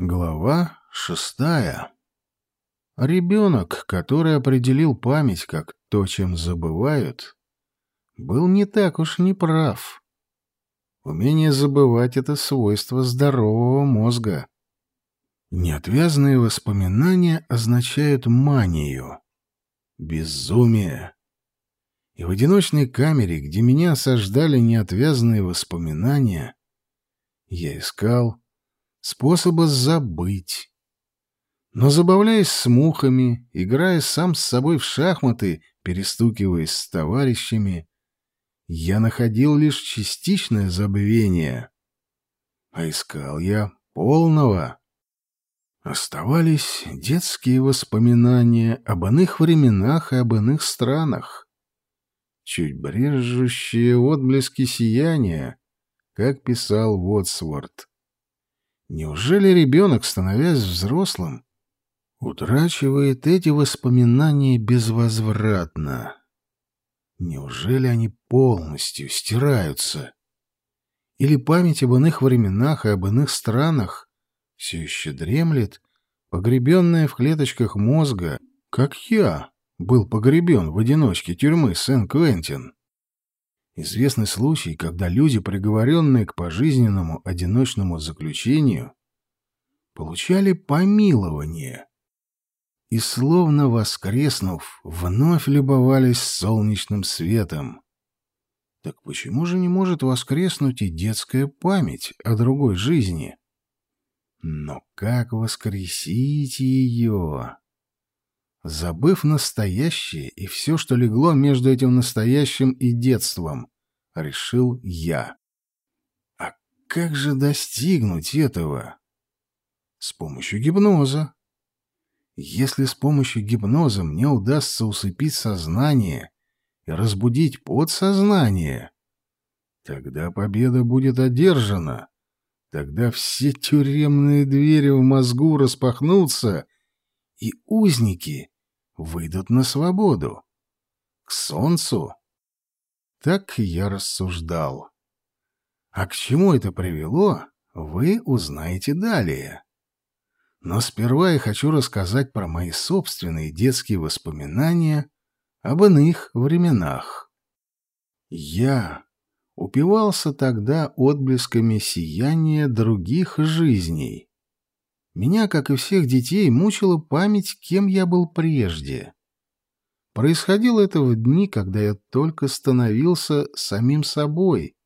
Глава шестая. Ребенок, который определил память как то, чем забывают, был не так уж неправ. Умение забывать — это свойство здорового мозга. Неотвязные воспоминания означают манию, безумие. И в одиночной камере, где меня осаждали неотвязные воспоминания, я искал способа забыть. Но забавляясь с мухами, играя сам с собой в шахматы, перестукиваясь с товарищами, я находил лишь частичное забвение. А искал я полного. Оставались детские воспоминания об иных временах и об иных странах. Чуть брежущие отблески сияния, как писал Вотсворт. Неужели ребенок, становясь взрослым, утрачивает эти воспоминания безвозвратно? Неужели они полностью стираются? Или память об иных временах и об иных странах все еще дремлет, погребенная в клеточках мозга, как я был погребен в одиночке тюрьмы Сен-Квентин? Известный случай, когда люди, приговоренные к пожизненному одиночному заключению, получали помилование и, словно воскреснув, вновь любовались солнечным светом. Так почему же не может воскреснуть и детская память о другой жизни? Но как воскресить ее? Забыв настоящее и все, что легло между этим настоящим и детством, решил я. А как же достигнуть этого? С помощью гипноза. Если с помощью гипноза мне удастся усыпить сознание и разбудить подсознание, тогда победа будет одержана. Тогда все тюремные двери в мозгу распахнутся, и узники выйдут на свободу. К солнцу. Так я рассуждал. А к чему это привело, вы узнаете далее. Но сперва я хочу рассказать про мои собственные детские воспоминания об иных временах. Я упивался тогда отблесками сияния других жизней, меня, как и всех детей, мучила память, кем я был прежде. Происходило это в дни, когда я только становился самим собой,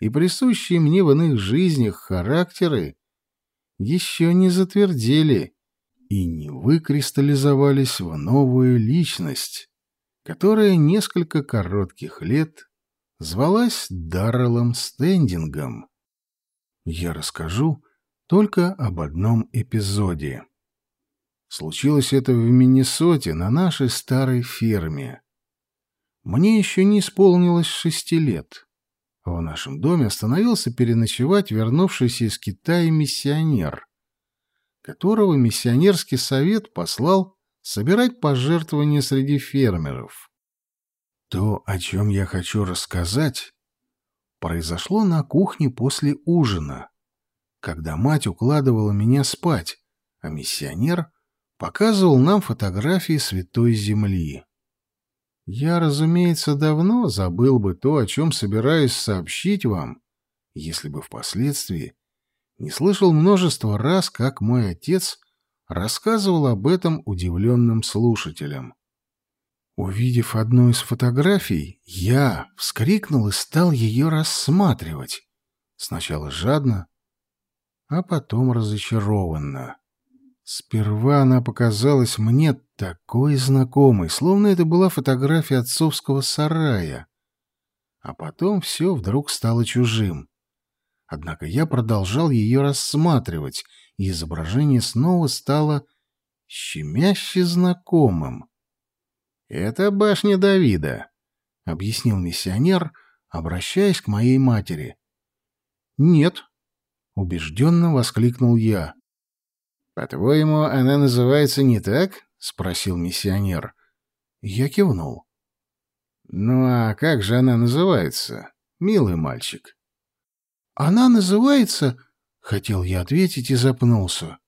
и присущие мне в иных жизнях характеры еще не затвердели и не выкристаллизовались в новую личность, которая несколько коротких лет звалась Дарреллом Стендингом. Я расскажу, только об одном эпизоде. Случилось это в Миннесоте на нашей старой ферме. Мне еще не исполнилось шести лет. В нашем доме остановился переночевать вернувшийся из Китая миссионер, которого миссионерский совет послал собирать пожертвования среди фермеров. То, о чем я хочу рассказать, произошло на кухне после ужина, когда мать укладывала меня спать, а миссионер показывал нам фотографии Святой Земли. Я, разумеется, давно забыл бы то, о чем собираюсь сообщить вам, если бы впоследствии не слышал множество раз, как мой отец рассказывал об этом удивленным слушателям. Увидев одну из фотографий, я вскрикнул и стал ее рассматривать. Сначала жадно, а потом разочарованно. Сперва она показалась мне такой знакомой, словно это была фотография отцовского сарая. А потом все вдруг стало чужим. Однако я продолжал ее рассматривать, и изображение снова стало щемяще знакомым. «Это башня Давида», — объяснил миссионер, обращаясь к моей матери. «Нет», — убежденно воскликнул я. «По-твоему, она называется не так?» — спросил миссионер. Я кивнул. «Ну а как же она называется, милый мальчик?» «Она называется Хотел я ответить и запнулся.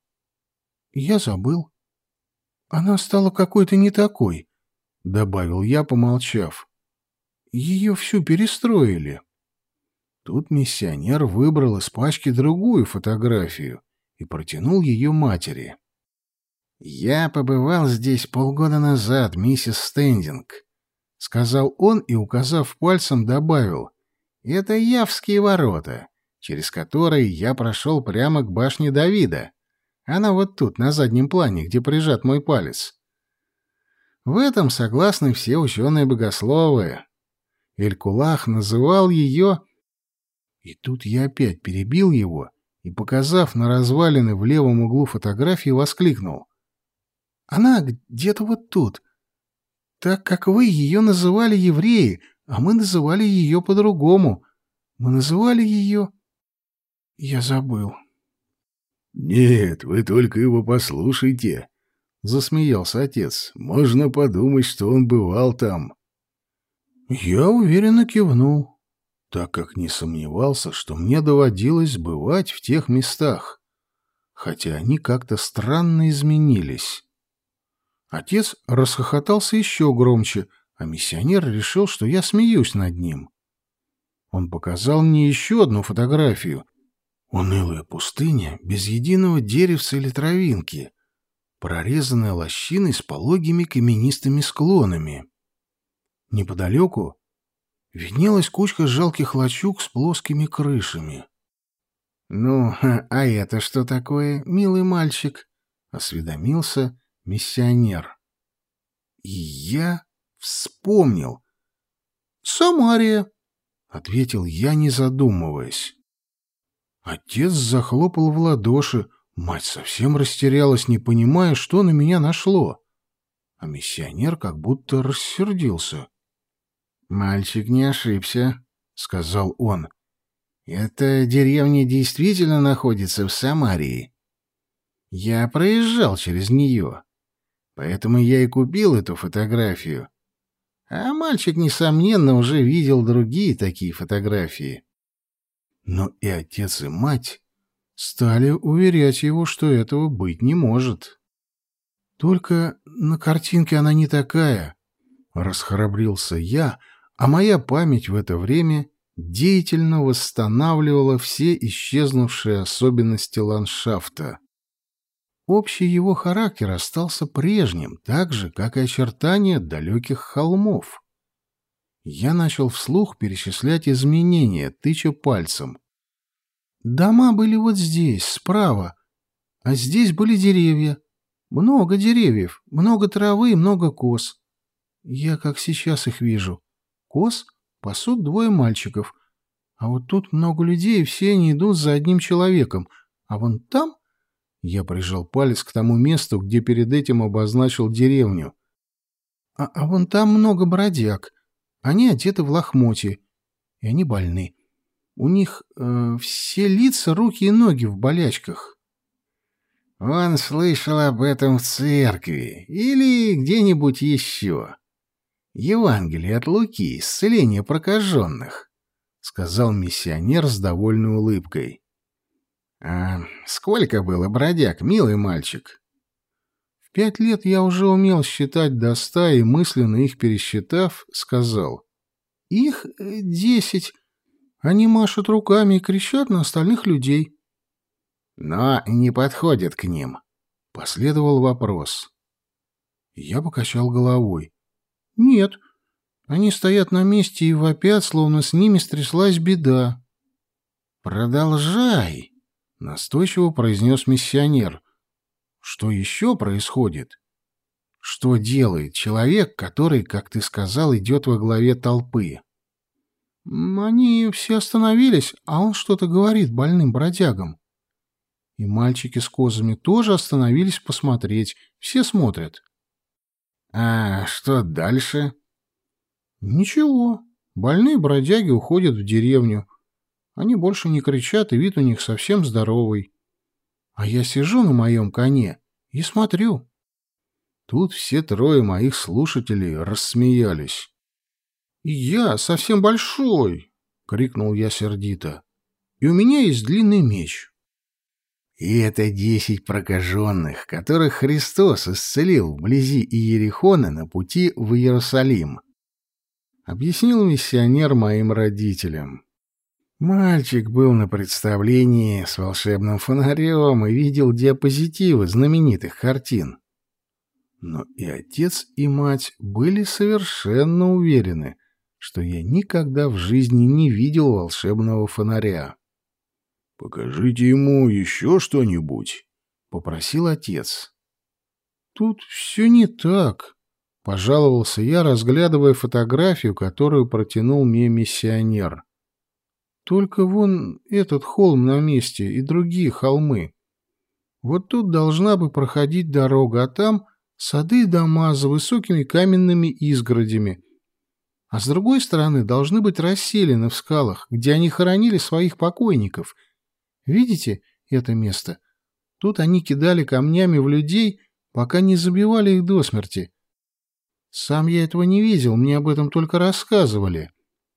Я забыл. Она стала какой-то не такой, добавил я, помолчав. Ее всю перестроили. Тут миссионер выбрал из пачки другую фотографию и протянул ее матери. «Я побывал здесь полгода назад, миссис Стендинг», — сказал он и, указав пальцем, добавил. «Это Явские ворота, через которые я прошел прямо к башне Давида. Она вот тут, на заднем плане, где прижат мой палец. В этом согласны все ученые-богословы. Элькулах называл ее... И тут я опять перебил его и, показав на развалины в левом углу фотографии, воскликнул. «Она где-то вот тут. Так как вы ее называли евреи, а мы называли ее по-другому. Мы называли ее... Я забыл». «Нет, вы только его послушайте», — засмеялся отец. «Можно подумать, что он бывал там». Я уверенно кивнул, так как не сомневался, что мне доводилось бывать в тех местах, хотя они как-то странно изменились. Отец расхохотался еще громче, а миссионер решил, что я смеюсь над ним. Он показал мне еще одну фотографию — Унылая пустыня, без единого деревца или травинки, прорезанная лощиной с пологими каменистыми склонами. Неподалеку виднелась кучка жалких лачуг с плоскими крышами. — Ну, а это что такое, милый мальчик? — осведомился миссионер. И я вспомнил. — Самария, — ответил я, не задумываясь. Отец захлопал в ладоши, мать совсем растерялась, не понимая, что на меня нашло. А миссионер как будто рассердился. «Мальчик не ошибся», — сказал он. «Эта деревня действительно находится в Самарии. Я проезжал через нее, поэтому я и купил эту фотографию. А мальчик, несомненно, уже видел другие такие фотографии. Но и отец, и мать стали уверять его, что этого быть не может. Только на картинке она не такая. Расхрабрился я, а моя память в это время деятельно восстанавливала все исчезнувшие особенности ландшафта. Общий его характер остался прежним, так же, как и очертания далеких холмов. Я начал вслух перечислять изменения, тыча пальцем. Дома были вот здесь, справа, а здесь были деревья. Много деревьев, много травы, много коз. Я как сейчас их вижу. Коз пасут двое мальчиков, а вот тут много людей, и все они идут за одним человеком. А вон там... Я прижал палец к тому месту, где перед этим обозначил деревню. А, а вон там много бродяг. Они одеты в лохмотье, и они больны. У них э, все лица, руки и ноги в болячках. Он слышал об этом в церкви или где-нибудь еще. Евангелие от Луки, исцеление прокаженных, — сказал миссионер с довольной улыбкой. — А сколько было бродяг, милый мальчик? пять лет я уже умел считать до ста и, мысленно их пересчитав, сказал. «Их э, десять. Они машут руками и кричат на остальных людей». «Но не подходят к ним», — последовал вопрос. Я покачал головой. «Нет, они стоят на месте и вопят, словно с ними стряслась беда». «Продолжай», — настойчиво произнес миссионер. Что еще происходит? Что делает человек, который, как ты сказал, идет во главе толпы? Они все остановились, а он что-то говорит больным бродягам. И мальчики с козами тоже остановились посмотреть. Все смотрят. А что дальше? Ничего. Больные бродяги уходят в деревню. Они больше не кричат, и вид у них совсем здоровый. А я сижу на моем коне и смотрю. Тут все трое моих слушателей рассмеялись. «И я совсем большой!» — крикнул я сердито. «И у меня есть длинный меч. И это десять прокаженных, которых Христос исцелил вблизи Иерихона на пути в Иерусалим. Объяснил миссионер моим родителям. Мальчик был на представлении с волшебным фонарем и видел диапозитивы знаменитых картин. Но и отец, и мать были совершенно уверены, что я никогда в жизни не видел волшебного фонаря. «Покажите ему еще что-нибудь», — попросил отец. «Тут все не так», — пожаловался я, разглядывая фотографию, которую протянул мне миссионер. «Только вон этот холм на месте и другие холмы. Вот тут должна бы проходить дорога, а там сады и дома за высокими каменными изгородями. А с другой стороны должны быть расселены в скалах, где они хоронили своих покойников — Видите это место? Тут они кидали камнями в людей, пока не забивали их до смерти. Сам я этого не видел, мне об этом только рассказывали.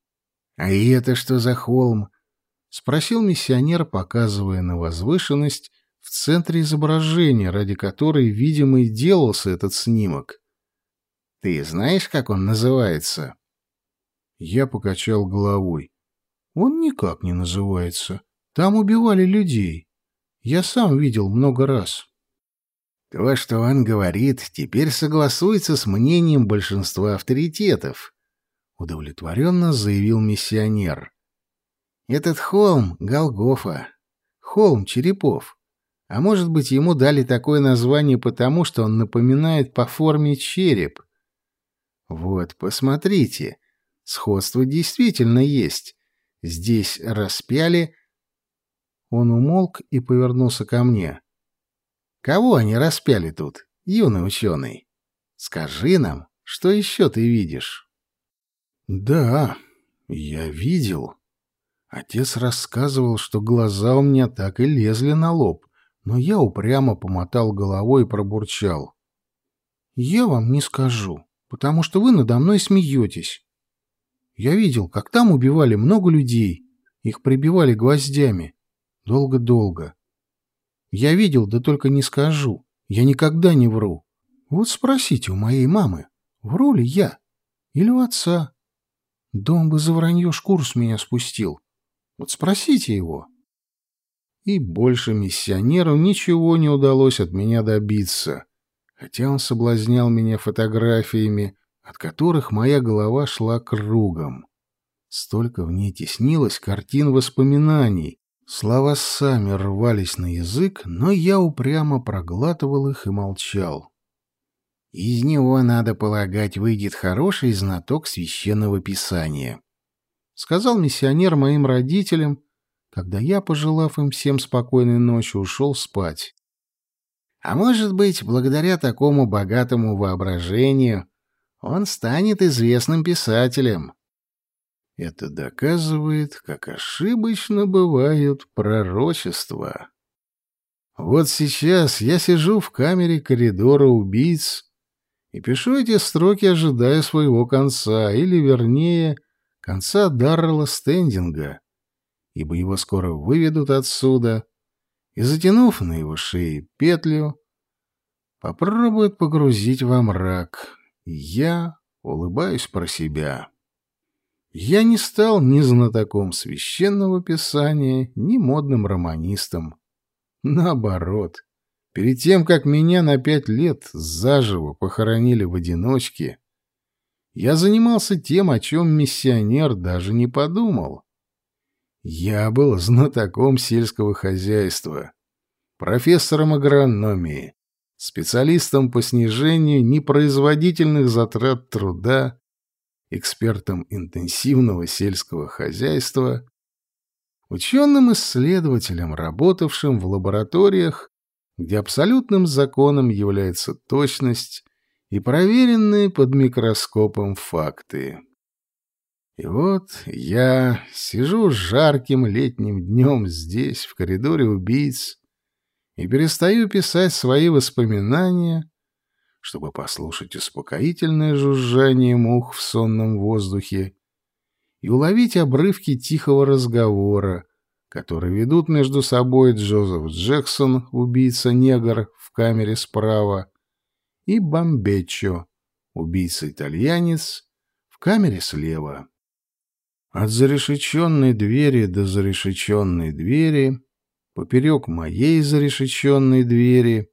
— А это что за холм? — спросил миссионер, показывая на возвышенность в центре изображения, ради которой, видимо, и делался этот снимок. — Ты знаешь, как он называется? Я покачал головой. — Он никак не называется. Там убивали людей. Я сам видел много раз. То, что он говорит, теперь согласуется с мнением большинства авторитетов, удовлетворенно заявил миссионер. Этот холм — Голгофа, холм черепов. А может быть, ему дали такое название потому, что он напоминает по форме череп. Вот, посмотрите, сходство действительно есть. Здесь распяли он умолк и повернулся ко мне. «Кого они распяли тут, юный ученый? Скажи нам, что еще ты видишь?» «Да, я видел». Отец рассказывал, что глаза у меня так и лезли на лоб, но я упрямо помотал головой и пробурчал. «Я вам не скажу, потому что вы надо мной смеетесь. Я видел, как там убивали много людей, их прибивали гвоздями. Долго-долго. Я видел, да только не скажу. Я никогда не вру. Вот спросите у моей мамы, вру ли я? Или у отца? Дом бы за вранье шкуру с меня спустил. Вот спросите его. И больше миссионеру ничего не удалось от меня добиться, хотя он соблазнял меня фотографиями, от которых моя голова шла кругом. Столько в ней теснилось картин воспоминаний, Слова сами рвались на язык, но я упрямо проглатывал их и молчал. Из него, надо полагать, выйдет хороший знаток священного писания, — сказал миссионер моим родителям, когда я, пожелав им всем спокойной ночи, ушел спать. А может быть, благодаря такому богатому воображению он станет известным писателем. Это доказывает, как ошибочно бывают пророчества. Вот сейчас я сижу в камере коридора убийц и пишу эти строки, ожидая своего конца, или, вернее, конца Даррела Стендинга, ибо его скоро выведут отсюда, и, затянув на его шее петлю, попробуют погрузить во мрак, я улыбаюсь про себя. Я не стал ни знатоком священного писания, ни модным романистом. Наоборот, перед тем, как меня на пять лет заживо похоронили в одиночке, я занимался тем, о чем миссионер даже не подумал. Я был знатоком сельского хозяйства, профессором агрономии, специалистом по снижению непроизводительных затрат труда экспертом интенсивного сельского хозяйства, ученым-исследователем, работавшим в лабораториях, где абсолютным законом является точность и проверенные под микроскопом факты. И вот я сижу жарким летним днем здесь, в коридоре убийц, и перестаю писать свои воспоминания, чтобы послушать успокоительное жужжание мух в сонном воздухе и уловить обрывки тихого разговора, который ведут между собой Джозеф Джексон, убийца-негр в камере справа, и Бомбеччо, убийца-итальянец, в камере слева. От зарешеченной двери до зарешеченной двери, поперек моей зарешеченной двери,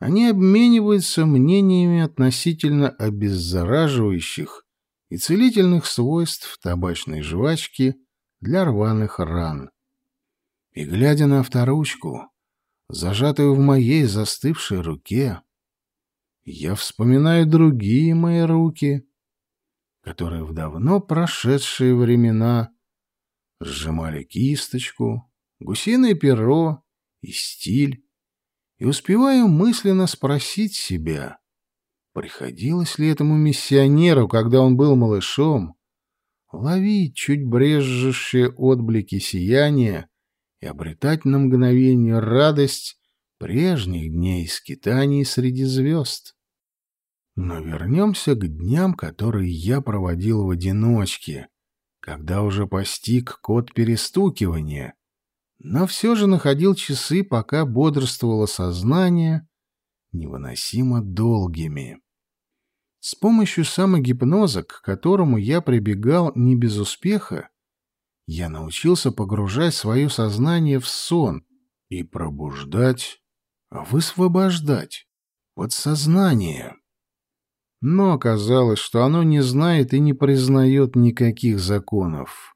они обмениваются мнениями относительно обеззараживающих и целительных свойств табачной жвачки для рваных ран. И, глядя на авторучку, зажатую в моей застывшей руке, я вспоминаю другие мои руки, которые в давно прошедшие времена сжимали кисточку, гусиное перо и стиль, и успеваю мысленно спросить себя, приходилось ли этому миссионеру, когда он был малышом, ловить чуть брежущие отблики сияния и обретать на мгновение радость прежних дней скитаний среди звезд. Но вернемся к дням, которые я проводил в одиночке, когда уже постиг код перестукивания, но все же находил часы, пока бодрствовало сознание, невыносимо долгими. С помощью самогипноза, к которому я прибегал не без успеха, я научился погружать свое сознание в сон и пробуждать, высвобождать подсознание. Но оказалось, что оно не знает и не признает никаких законов.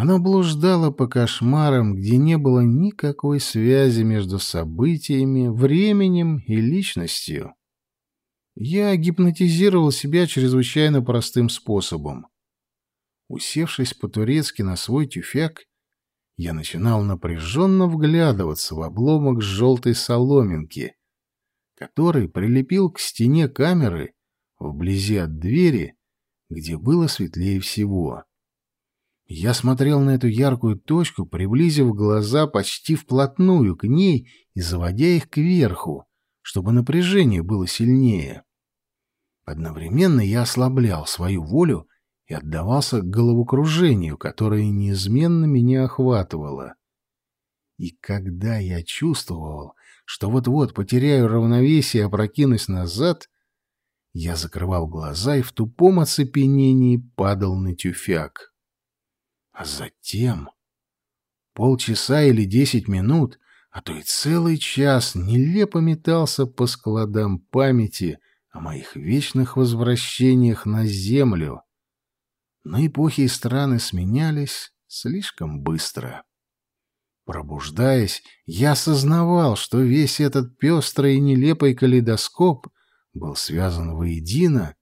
Оно блуждало по кошмарам, где не было никакой связи между событиями, временем и личностью. Я гипнотизировал себя чрезвычайно простым способом. Усевшись по-турецки на свой тюфяк, я начинал напряженно вглядываться в обломок желтой соломинки, который прилепил к стене камеры вблизи от двери, где было светлее всего. Я смотрел на эту яркую точку, приблизив глаза почти вплотную к ней и заводя их кверху, чтобы напряжение было сильнее. Одновременно я ослаблял свою волю и отдавался головокружению, которое неизменно меня охватывало. И когда я чувствовал, что вот-вот потеряю равновесие и опрокинусь назад, я закрывал глаза и в тупом оцепенении падал на тюфяк. А затем полчаса или десять минут, а то и целый час нелепо метался по складам памяти о моих вечных возвращениях на землю. Но эпохи и страны сменялись слишком быстро. Пробуждаясь, я осознавал, что весь этот пестрый и нелепый калейдоскоп был связан воедино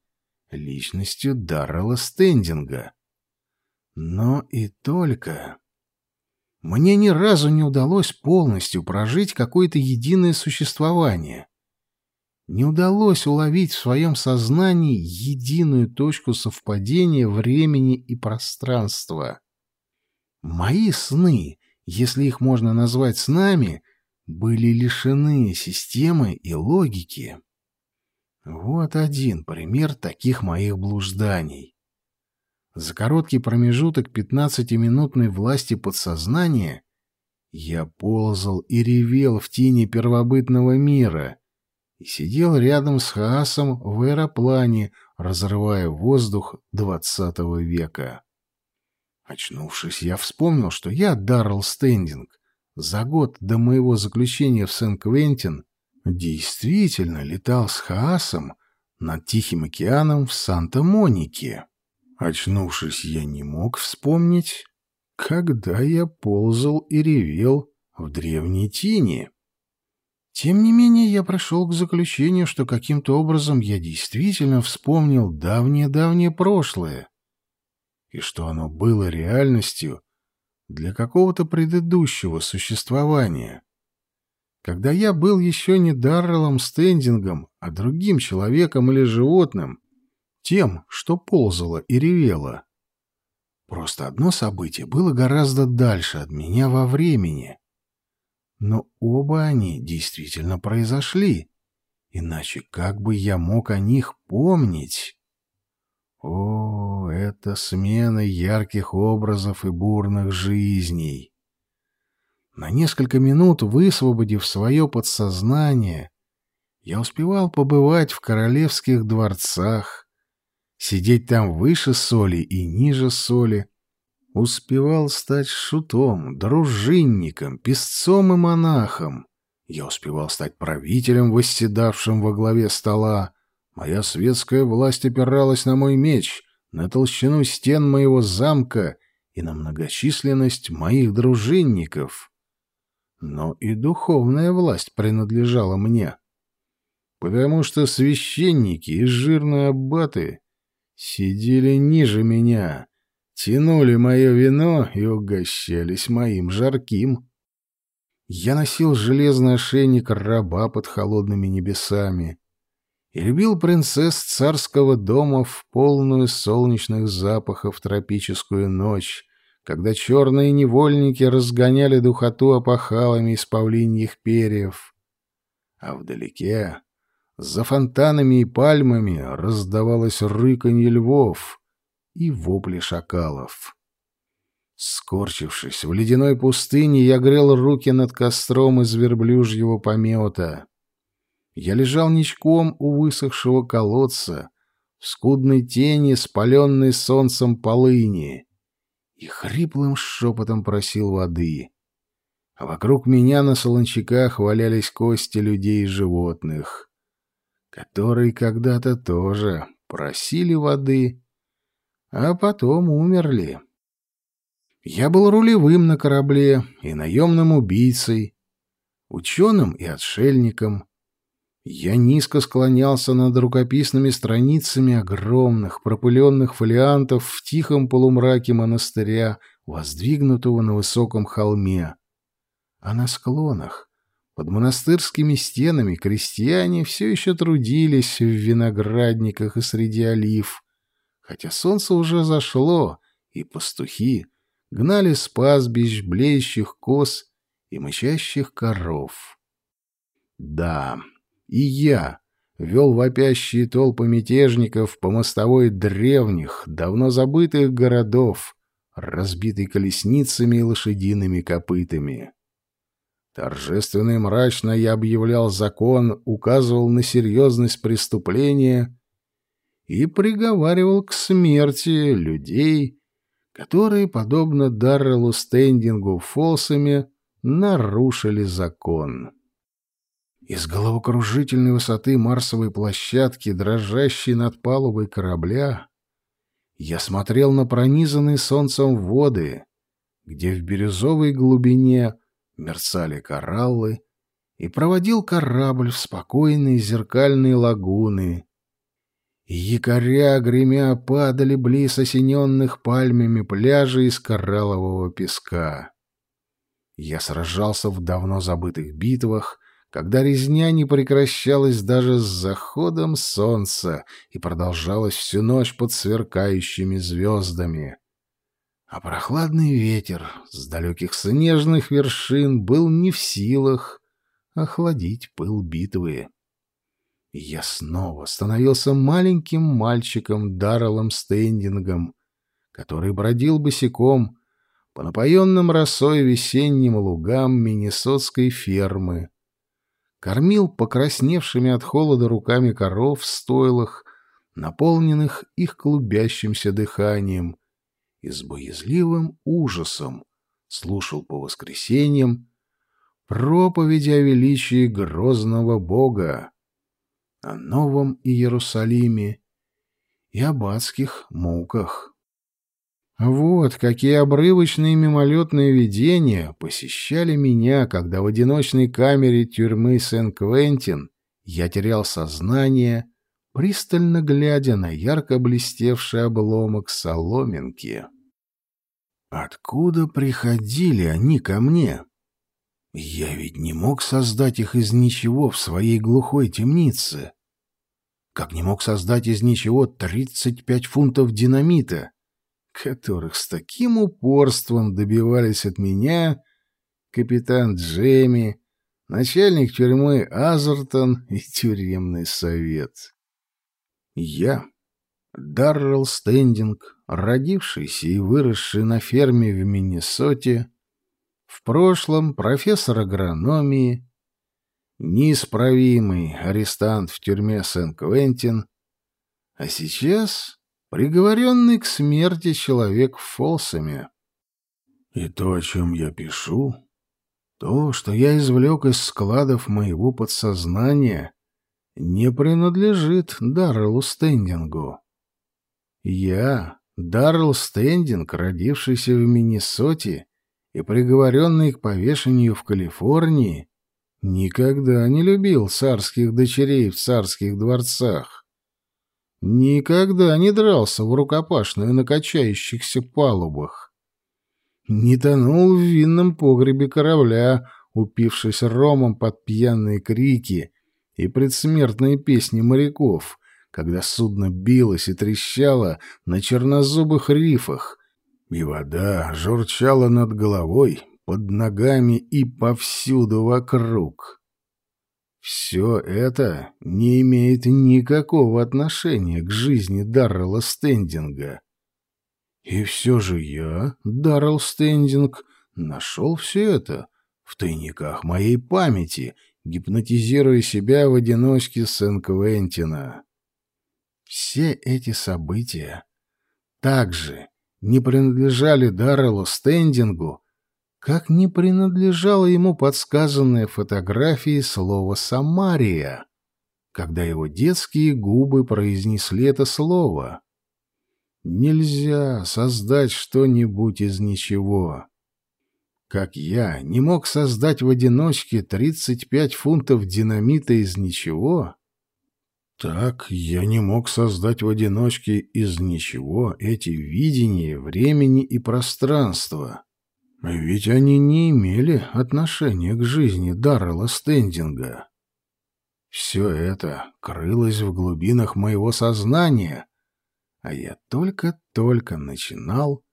личностью Даррела Стендинга. Но и только... Мне ни разу не удалось полностью прожить какое-то единое существование. Не удалось уловить в своем сознании единую точку совпадения времени и пространства. Мои сны если их можно назвать с нами, были лишены системы и логики. Вот один пример таких моих блужданий. За короткий промежуток пятнадцатиминутной власти подсознания я ползал и ревел в тени первобытного мира и сидел рядом с Хаасом в аэроплане, разрывая воздух двадцатого века. Очнувшись, я вспомнил, что я Даррелл Стендинг за год до моего заключения в Сен-Квентин действительно летал с Хаасом над Тихим океаном в Санта-Монике. Очнувшись, я не мог вспомнить, когда я ползал и ревел в древней тени. Тем не менее, я пришел к заключению, что каким-то образом я действительно вспомнил давнее-давнее прошлое и что оно было реальностью для какого-то предыдущего существования. Когда я был еще не Дарреллом Стендингом, а другим человеком или животным, тем, что ползало и ревело. Просто одно событие было гораздо дальше от меня во времени. Но оба они действительно произошли. Иначе как бы я мог о них помнить? О, это смена ярких образов и бурных жизней. На несколько минут высвободив свое подсознание, я успевал побывать в королевских дворцах, сидеть там выше соли и ниже соли, успевал стать шутом, дружинником, песцом и монахом. Я успевал стать правителем, восседавшим во главе стола. Моя светская власть опиралась на мой меч, на толщину стен моего замка и на многочисленность моих дружинников но и духовная власть принадлежала мне. Потому что священники и жирные аббаты сидели ниже меня, тянули мое вино и угощались моим жарким. Я носил железный ошейник раба под холодными небесами и любил принцесс царского дома в полную солнечных запахов тропическую ночь, когда черные невольники разгоняли духоту опахалами из павлиньих перьев. А вдалеке, за фонтанами и пальмами, раздавалось рыканье львов и вопли шакалов. Скорчившись в ледяной пустыне, я грел руки над костром из верблюжьего помета. Я лежал ничком у высохшего колодца, в скудной тени, спаленной солнцем полыни и хриплым шепотом просил воды. А вокруг меня на солончаках валялись кости людей и животных, которые когда-то тоже просили воды, а потом умерли. Я был рулевым на корабле и наемным убийцей, ученым и отшельником, я низко склонялся над рукописными страницами огромных пропыленных фолиантов в тихом полумраке монастыря, воздвигнутого на высоком холме. А на склонах, под монастырскими стенами, крестьяне все еще трудились в виноградниках и среди олив, хотя солнце уже зашло, и пастухи гнали с пастбищ блеющих коз и мычащих коров. Да, и я вел вопящие толпы мятежников по мостовой древних, давно забытых городов, разбитой колесницами и лошадиными копытами. Торжественно и мрачно я объявлял закон, указывал на серьезность преступления и приговаривал к смерти людей, которые, подобно Дарреллу Стендингу Фолсами, нарушили закон. Из головокружительной высоты марсовой площадки, дрожащей над палубой корабля, я смотрел на пронизанные солнцем воды, где в бирюзовой глубине мерцали кораллы, и проводил корабль в спокойные зеркальные лагуны. И якоря, гремя, падали близ осененных пальмами пляжей из кораллового песка. Я сражался в давно забытых битвах, когда резня не прекращалась даже с заходом солнца и продолжалась всю ночь под сверкающими звездами. А прохладный ветер с далеких снежных вершин был не в силах охладить пыл битвы. Я снова становился маленьким мальчиком Дарреллом Стендингом, который бродил босиком по напоенным росой весенним лугам Миннесотской фермы, кормил покрасневшими от холода руками коров в стойлах, наполненных их клубящимся дыханием, и с боязливым ужасом слушал по воскресеньям проповеди о величии грозного Бога, о новом Иерусалиме и об адских муках. Вот какие обрывочные мимолетные видения посещали меня, когда в одиночной камере тюрьмы Сен-Квентин я терял сознание, пристально глядя на ярко блестевший обломок соломинки. Откуда приходили они ко мне? Я ведь не мог создать их из ничего в своей глухой темнице. Как не мог создать из ничего тридцать пять фунтов динамита — которых с таким упорством добивались от меня капитан Джейми, начальник тюрьмы Азертон и тюремный совет. Я, Даррелл Стендинг, родившийся и выросший на ферме в Миннесоте, В прошлом профессор агрономии, неисправимый арестант в тюрьме Сен-Квентин, а сейчас приговоренный к смерти человек в Фолсами. И то, о чем я пишу, то, что я извлек из складов моего подсознания, не принадлежит Дарреллу Стендингу. Я, Даррелл Стендинг, родившийся в Миннесоте и приговоренный к повешению в Калифорнии, никогда не любил царских дочерей в царских дворцах. Никогда не дрался в рукопашную на качающихся палубах. Не тонул в винном погребе корабля, упившись ромом под пьяные крики и предсмертные песни моряков, когда судно билось и трещало на чернозубых рифах, и вода журчала над головой, под ногами и повсюду вокруг. Все это не имеет никакого отношения к жизни Даррелла Стендинга. И все же я, Даррелл Стендинг, нашел все это в тайниках моей памяти, гипнотизируя себя в одиночке Сен-Квентина. Все эти события также не принадлежали Дарреллу Стендингу, как не принадлежало ему подсказанное фотографией слово «Самария», когда его детские губы произнесли это слово. Нельзя создать что-нибудь из ничего. Как я не мог создать в одиночке 35 фунтов динамита из ничего, так я не мог создать в одиночке из ничего эти видения времени и пространства. Ведь они не имели отношения к жизни Даррелла Стендинга. Все это крылось в глубинах моего сознания, а я только-только начинал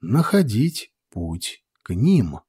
находить путь к ним.